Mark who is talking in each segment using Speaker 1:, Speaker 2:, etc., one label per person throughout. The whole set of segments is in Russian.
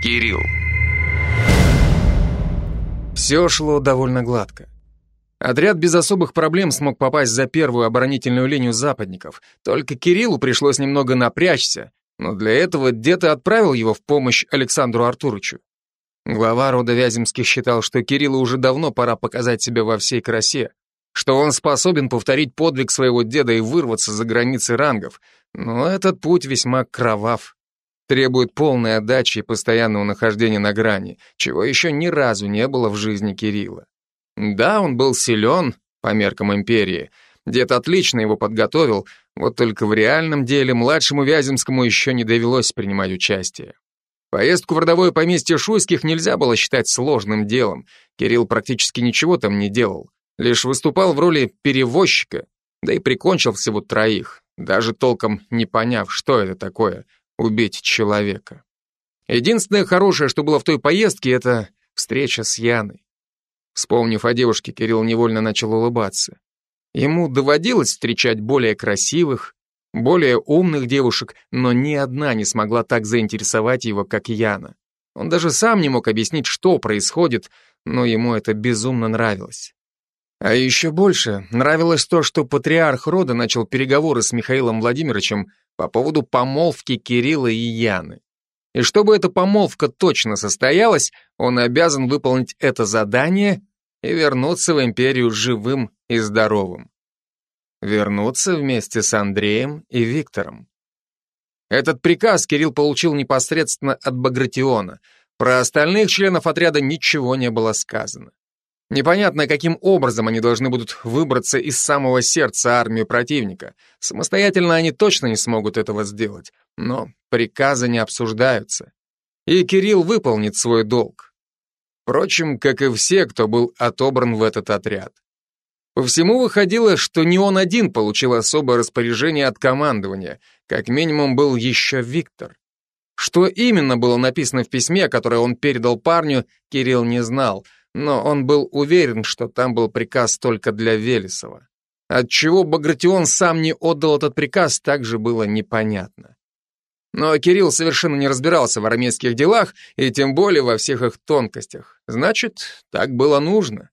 Speaker 1: Кирилл.
Speaker 2: Все шло довольно гладко. Отряд без особых проблем смог попасть за первую оборонительную линию западников. Только Кириллу пришлось немного напрячься, но для этого и отправил его в помощь Александру Артурычу. Глава рода Вяземских считал, что Кириллу уже давно пора показать себя во всей красе, что он способен повторить подвиг своего деда и вырваться за границы рангов, но этот путь весьма кровав. Требует полной отдачи и постоянного нахождения на грани, чего еще ни разу не было в жизни Кирилла. Да, он был силен по меркам империи, дед отлично его подготовил, вот только в реальном деле младшему Вяземскому еще не довелось принимать участие. Поездку в родовое поместье Шуйских нельзя было считать сложным делом. Кирилл практически ничего там не делал. Лишь выступал в роли перевозчика, да и прикончил всего троих, даже толком не поняв, что это такое — убить человека. Единственное хорошее, что было в той поездке, это встреча с Яной. Вспомнив о девушке, Кирилл невольно начал улыбаться. Ему доводилось встречать более красивых, более умных девушек, но ни одна не смогла так заинтересовать его, как Яна. Он даже сам не мог объяснить, что происходит, но ему это безумно нравилось. А еще больше нравилось то, что патриарх рода начал переговоры с Михаилом Владимировичем по поводу помолвки Кирилла и Яны. И чтобы эта помолвка точно состоялась, он обязан выполнить это задание и вернуться в империю живым и здоровым. Вернуться вместе с Андреем и Виктором. Этот приказ Кирилл получил непосредственно от Багратиона. Про остальных членов отряда ничего не было сказано. Непонятно, каким образом они должны будут выбраться из самого сердца армии противника. Самостоятельно они точно не смогут этого сделать, но приказы не обсуждаются. И Кирилл выполнит свой долг. Впрочем, как и все, кто был отобран в этот отряд. По всему выходило, что не он один получил особое распоряжение от командования, как минимум был еще Виктор. Что именно было написано в письме, которое он передал парню, Кирилл не знал — но он был уверен, что там был приказ только для Велесова. Отчего Багратион сам не отдал этот приказ, также было непонятно. Но Кирилл совершенно не разбирался в армейских делах и тем более во всех их тонкостях. Значит, так было нужно.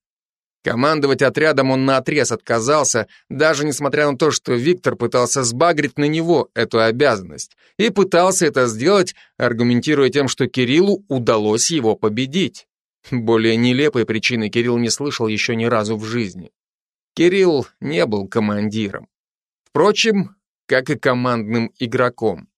Speaker 2: Командовать отрядом он наотрез отказался, даже несмотря на то, что Виктор пытался сбагрить на него эту обязанность. И пытался это сделать, аргументируя тем, что Кириллу удалось его победить. Более нелепой причины Кирилл не слышал еще ни разу в жизни. Кирилл не был командиром. Впрочем, как и командным игроком.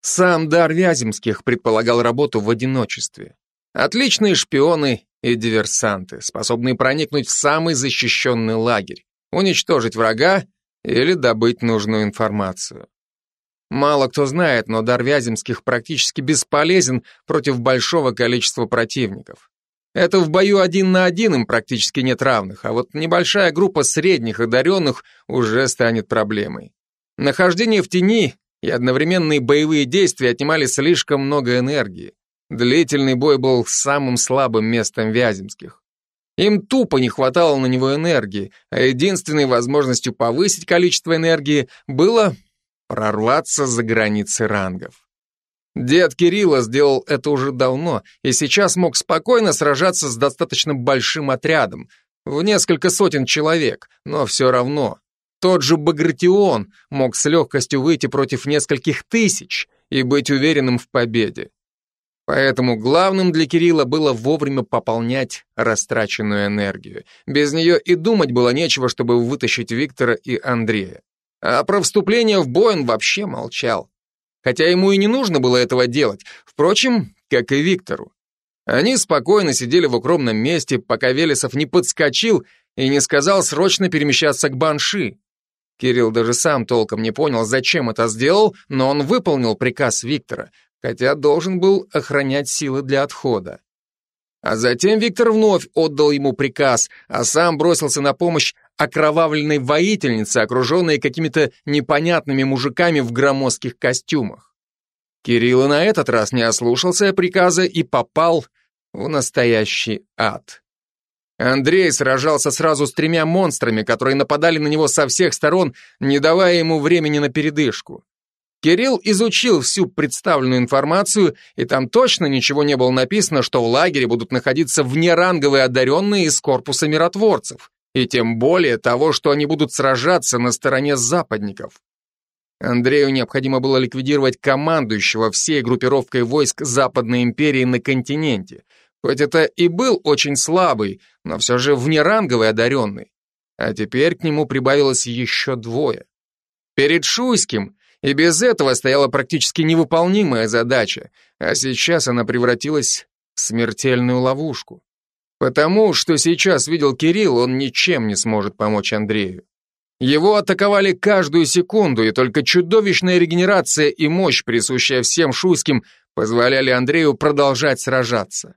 Speaker 2: Сам Дар Вяземских предполагал работу в одиночестве. Отличные шпионы и диверсанты, способные проникнуть в самый защищенный лагерь, уничтожить врага или добыть нужную информацию. Мало кто знает, но Дар Вяземских практически бесполезен против большого количества противников. Это в бою один на один им практически нет равных, а вот небольшая группа средних одаренных уже станет проблемой. Нахождение в тени и одновременные боевые действия отнимали слишком много энергии. Длительный бой был самым слабым местом Вяземских. Им тупо не хватало на него энергии, а единственной возможностью повысить количество энергии было прорваться за границы рангов. Дед Кирилла сделал это уже давно и сейчас мог спокойно сражаться с достаточно большим отрядом, в несколько сотен человек, но все равно. Тот же Багратион мог с легкостью выйти против нескольких тысяч и быть уверенным в победе. Поэтому главным для Кирилла было вовремя пополнять растраченную энергию. Без нее и думать было нечего, чтобы вытащить Виктора и Андрея. А про вступление в бой он вообще молчал хотя ему и не нужно было этого делать, впрочем, как и Виктору. Они спокойно сидели в укромном месте, пока Велесов не подскочил и не сказал срочно перемещаться к Банши. Кирилл даже сам толком не понял, зачем это сделал, но он выполнил приказ Виктора, хотя должен был охранять силы для отхода. А затем Виктор вновь отдал ему приказ, а сам бросился на помощь окровавленной воительнице, окруженной какими-то непонятными мужиками в громоздких костюмах. Кирилл на этот раз не ослушался приказа и попал в настоящий ад. Андрей сражался сразу с тремя монстрами, которые нападали на него со всех сторон, не давая ему времени на передышку. Кирилл изучил всю представленную информацию, и там точно ничего не было написано, что в лагере будут находиться внеранговые одаренные из корпуса миротворцев, и тем более того, что они будут сражаться на стороне западников. Андрею необходимо было ликвидировать командующего всей группировкой войск Западной империи на континенте, хоть это и был очень слабый, но все же внеранговый одаренный. А теперь к нему прибавилось еще двое. Перед Шуйским и без этого стояла практически невыполнимая задача, а сейчас она превратилась в смертельную ловушку. Потому что сейчас видел Кирилл, он ничем не сможет помочь Андрею. Его атаковали каждую секунду, и только чудовищная регенерация и мощь, присущая всем шуйским, позволяли Андрею продолжать сражаться.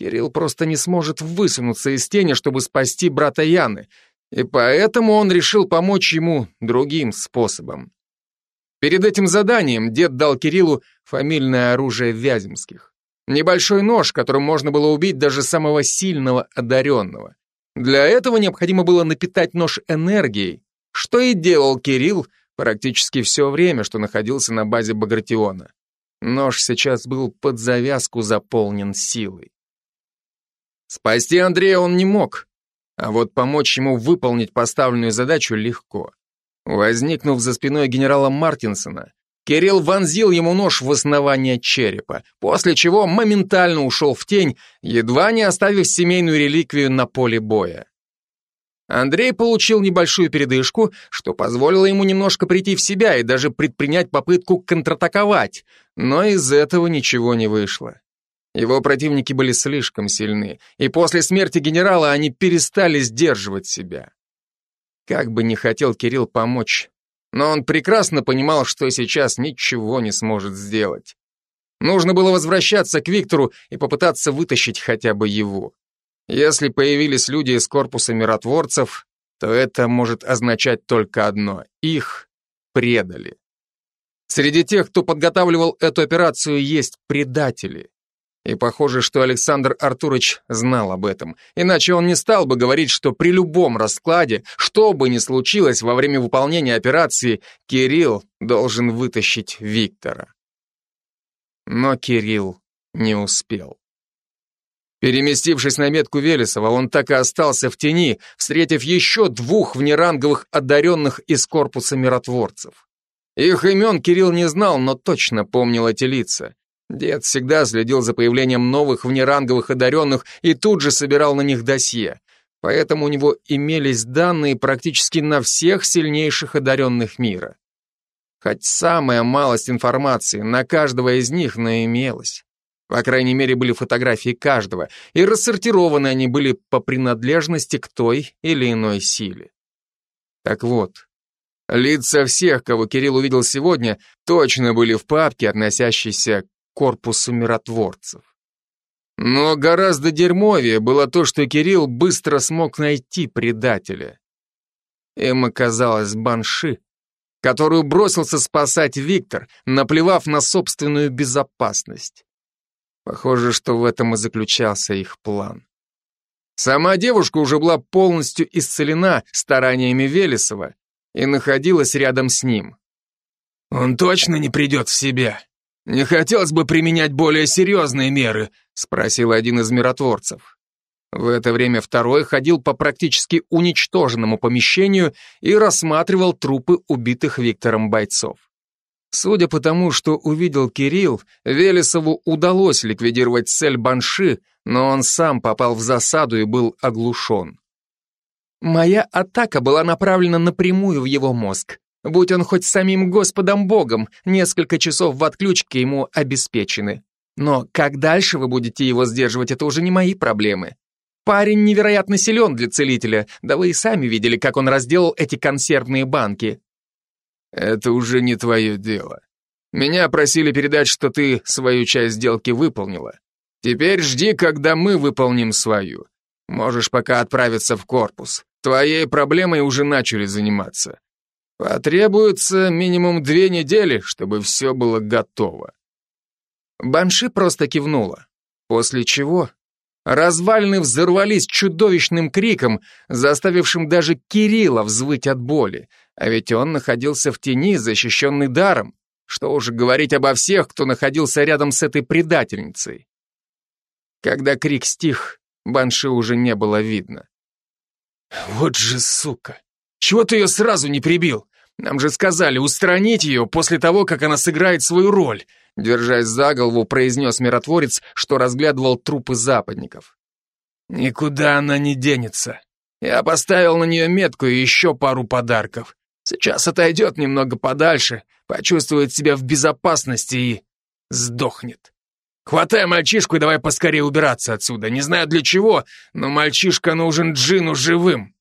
Speaker 2: Кирилл просто не сможет высунуться из тени, чтобы спасти брата Яны, и поэтому он решил помочь ему другим способом. Перед этим заданием дед дал Кириллу фамильное оружие Вяземских. Небольшой нож, которым можно было убить даже самого сильного одаренного. Для этого необходимо было напитать нож энергией, что и делал Кирилл практически все время, что находился на базе Багратиона. Нож сейчас был под завязку заполнен силой. Спасти Андрея он не мог, а вот помочь ему выполнить поставленную задачу легко. Возникнув за спиной генерала Мартинсона, Кирилл вонзил ему нож в основание черепа, после чего моментально ушел в тень, едва не оставив семейную реликвию на поле боя. Андрей получил небольшую передышку, что позволило ему немножко прийти в себя и даже предпринять попытку контратаковать, но из этого ничего не вышло. Его противники были слишком сильны, и после смерти генерала они перестали сдерживать себя. Как бы не хотел Кирилл помочь, но он прекрасно понимал, что сейчас ничего не сможет сделать. Нужно было возвращаться к Виктору и попытаться вытащить хотя бы его. Если появились люди из корпуса миротворцев, то это может означать только одно – их предали. Среди тех, кто подготавливал эту операцию, есть предатели. И похоже, что Александр Артурович знал об этом, иначе он не стал бы говорить, что при любом раскладе, что бы ни случилось во время выполнения операции, Кирилл должен вытащить Виктора. Но Кирилл не успел. Переместившись на метку Велесова, он так и остался в тени, встретив еще двух внеранговых одаренных из корпуса миротворцев. Их имен Кирилл не знал, но точно помнил эти лица. Дед всегда следил за появлением новых внеранговых одаренных и тут же собирал на них досье. Поэтому у него имелись данные практически на всех сильнейших одаренных мира. Хоть самая малость информации на каждого из них, но имелась. По крайней мере, были фотографии каждого, и рассортированы они были по принадлежности к той или иной силе. Так вот, лица всех, кого Кирилл увидел сегодня, точно были в папке, относящейся корпусу миротворцев. Но гораздо дерьмовее было то, что Кирилл быстро смог найти предателя. Им оказалась Банши, которую бросился спасать Виктор, наплевав на собственную безопасность. Похоже, что в этом и заключался их план. Сама девушка уже была полностью исцелена стараниями Велесова и находилась рядом с ним. «Он точно не придет в себя? Не хотелось бы применять более серьезные меры?» спросил один из миротворцев. В это время второй ходил по практически уничтоженному помещению и рассматривал трупы убитых Виктором бойцов. Судя по тому, что увидел Кирилл, Велесову удалось ликвидировать цель Банши, но он сам попал в засаду и был оглушен. Моя атака была направлена напрямую в его мозг. Будь он хоть самим Господом Богом, несколько часов в отключке ему обеспечены. Но как дальше вы будете его сдерживать, это уже не мои проблемы. Парень невероятно силен для целителя, да вы и сами видели, как он разделал эти консервные банки. Это уже не твое дело. Меня просили передать, что ты свою часть сделки выполнила. Теперь жди, когда мы выполним свою. Можешь пока отправиться в корпус. Твоей проблемой уже начали заниматься. Потребуется минимум две недели, чтобы все было готово. Банши просто кивнула, после чего развалины взорвались чудовищным криком, заставившим даже Кирилла взвыть от боли, а ведь он находился в тени, защищенный даром. Что уже говорить обо всех, кто находился рядом с этой предательницей. Когда крик стих, Банши уже не было видно. «Вот же сука! Чего ты ее сразу не прибил? Нам же сказали устранить ее после того, как она сыграет свою роль», держась за голову, произнес миротворец, что разглядывал трупы западников. «Никуда она не денется. Я поставил на нее метку и еще пару подарков. Сейчас отойдет немного подальше, почувствует себя в безопасности и сдохнет. Хватай мальчишку и давай поскорее убираться отсюда. Не знаю для чего, но мальчишка нужен Джину живым.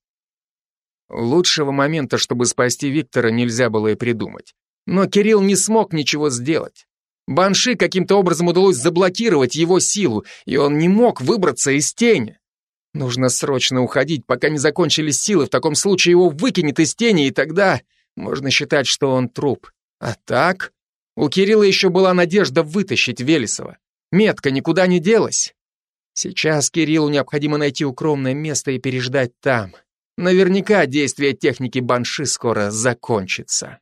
Speaker 2: Лучшего момента, чтобы спасти Виктора, нельзя было и придумать. Но Кирилл не смог ничего сделать. Банши каким-то образом удалось заблокировать его силу, и он не мог выбраться из тени. Нужно срочно уходить, пока не закончились силы, в таком случае его выкинет из тени, и тогда можно считать, что он труп. А так, у Кирилла еще была надежда вытащить Велесова. Метка никуда не делась. Сейчас Кириллу необходимо найти укромное место и переждать там. Наверняка действие техники банши скоро закончится.